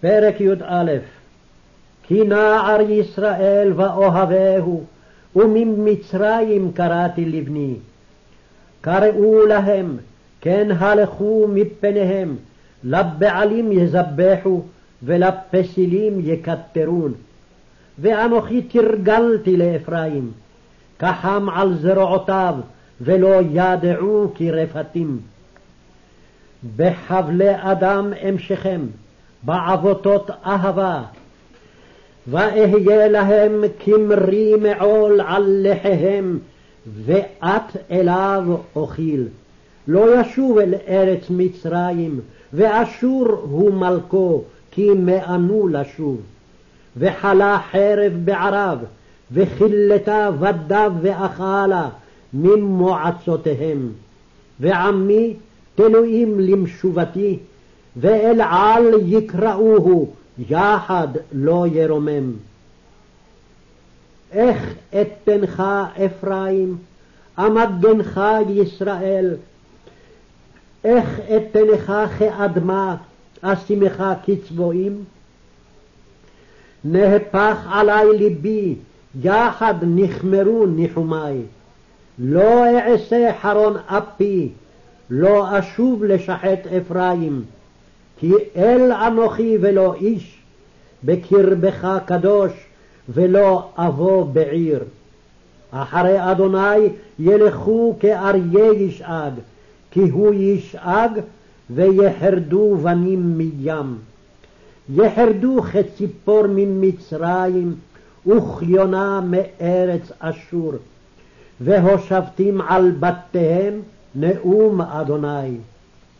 פרק י"א כי נער ישראל ואוהבהו, וממצרים קראתי לבני. קראו להם, כן הלכו מפניהם, לבעלים יזבחו, ולפסילים יקטרון. ואנוכי תרגלתי לאפרים, כחם על זרועותיו, ולא ידעו כי רפתים. בחבלי אדם אמשכם, בעבותות אהבה. ואהיה להם כמרי מעול על לחיהם, ואת אליו אוכיל. לא ישוב אל ארץ מצרים, ואשור הוא מלכו, כי מאנו לשוב. וחלה חרב בערב, וכילתה בדיו ואכלה ממועצותיהם. ועמי תלויים למשובתי, ואל על יקראוהו, יחד לא ירומם. איך אתנך אפרים, עמדנך ישראל, איך אתנך כאדמה, אשימך כצבועים? נהפך עלי ליבי, יחד נכמרו ניחומי. לא אעשה חרון אפי, לא אשוב לשחט אפרים, כי אל אנוכי ולא איש, בקרבך קדוש, ולא אבוא בעיר. אחרי אדוני ילכו כאריה ישאג, כי הוא ישאג, ויחרדו בנים מים. יחרדו כציפור ממצרים, וכיונה מארץ אשור. והושבתים על בתיהם נאום אדוני.